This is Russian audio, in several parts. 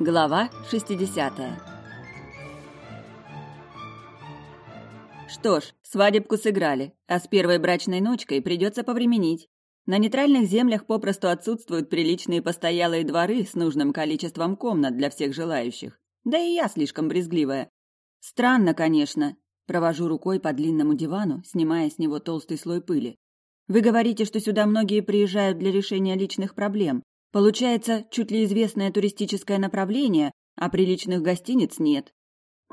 Глава 60 Что ж, свадебку сыграли, а с первой брачной ночкой придется повременить. На нейтральных землях попросту отсутствуют приличные постоялые дворы с нужным количеством комнат для всех желающих. Да и я слишком брезгливая. Странно, конечно. Провожу рукой по длинному дивану, снимая с него толстый слой пыли. Вы говорите, что сюда многие приезжают для решения личных проблем. Получается, чуть ли известное туристическое направление, а приличных гостиниц нет.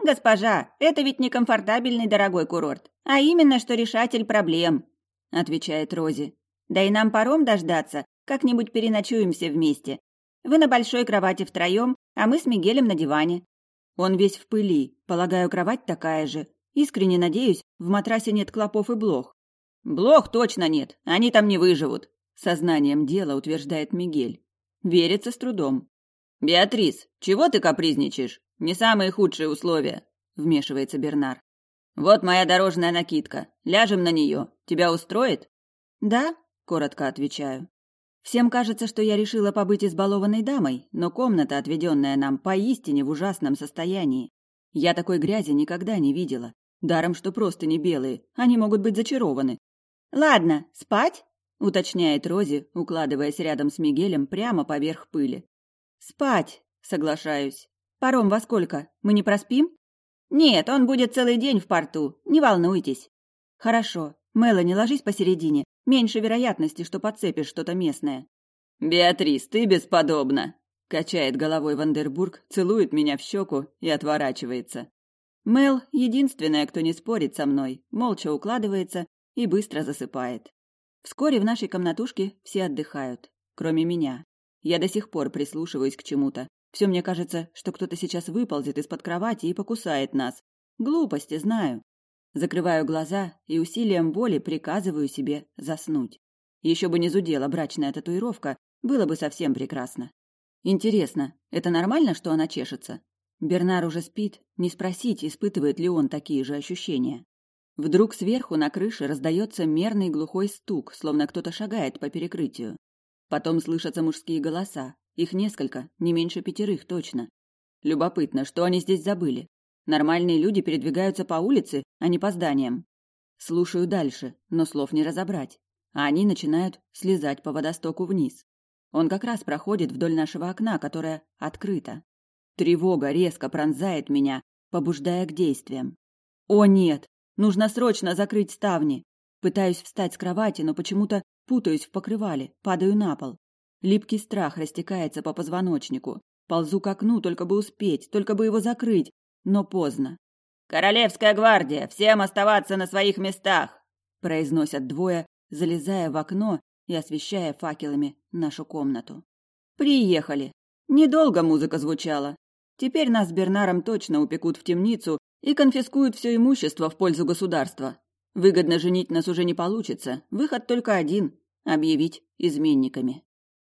Госпожа, это ведь не комфортабельный дорогой курорт, а именно что решатель проблем, отвечает Рози. Да и нам паром дождаться, как-нибудь переночуем все вместе. Вы на большой кровати втроем, а мы с Мигелем на диване. Он весь в пыли, полагаю, кровать такая же. Искренне надеюсь, в матрасе нет клопов и блох. Блох точно нет, они там не выживут, сознанием дела утверждает Мигель. Верится с трудом. «Беатрис, чего ты капризничаешь? Не самые худшие условия», — вмешивается Бернар. «Вот моя дорожная накидка. Ляжем на нее. Тебя устроит?» «Да», — коротко отвечаю. Всем кажется, что я решила побыть избалованной дамой, но комната, отведенная нам, поистине в ужасном состоянии. Я такой грязи никогда не видела. Даром, что просто не белые, они могут быть зачарованы. «Ладно, спать?» — уточняет Рози, укладываясь рядом с Мигелем прямо поверх пыли. «Спать!» — соглашаюсь. «Паром во сколько? Мы не проспим?» «Нет, он будет целый день в порту, не волнуйтесь». «Хорошо. Мелани, ложись посередине. Меньше вероятности, что подцепишь что-то местное». «Беатрис, ты бесподобна!» — качает головой Вандербург, целует меня в щеку и отворачивается. Мел — единственная, кто не спорит со мной, молча укладывается и быстро засыпает. Вскоре в нашей комнатушке все отдыхают, кроме меня. Я до сих пор прислушиваюсь к чему-то. Все мне кажется, что кто-то сейчас выползет из-под кровати и покусает нас. Глупости, знаю. Закрываю глаза и усилием воли приказываю себе заснуть. Еще бы не зудела брачная татуировка, было бы совсем прекрасно. Интересно, это нормально, что она чешется? Бернар уже спит, не спросить, испытывает ли он такие же ощущения. Вдруг сверху на крыше раздается мерный глухой стук, словно кто-то шагает по перекрытию. Потом слышатся мужские голоса. Их несколько, не меньше пятерых точно. Любопытно, что они здесь забыли. Нормальные люди передвигаются по улице, а не по зданиям. Слушаю дальше, но слов не разобрать. А они начинают слезать по водостоку вниз. Он как раз проходит вдоль нашего окна, которое открыто. Тревога резко пронзает меня, побуждая к действиям. О нет, Нужно срочно закрыть ставни. Пытаюсь встать с кровати, но почему-то путаюсь в покрывале, падаю на пол. Липкий страх растекается по позвоночнику. Ползу к окну, только бы успеть, только бы его закрыть, но поздно. «Королевская гвардия! Всем оставаться на своих местах!» произносят двое, залезая в окно и освещая факелами нашу комнату. «Приехали!» Недолго музыка звучала. Теперь нас с Бернаром точно упекут в темницу и конфискуют все имущество в пользу государства. Выгодно женить нас уже не получится. Выход только один – объявить изменниками.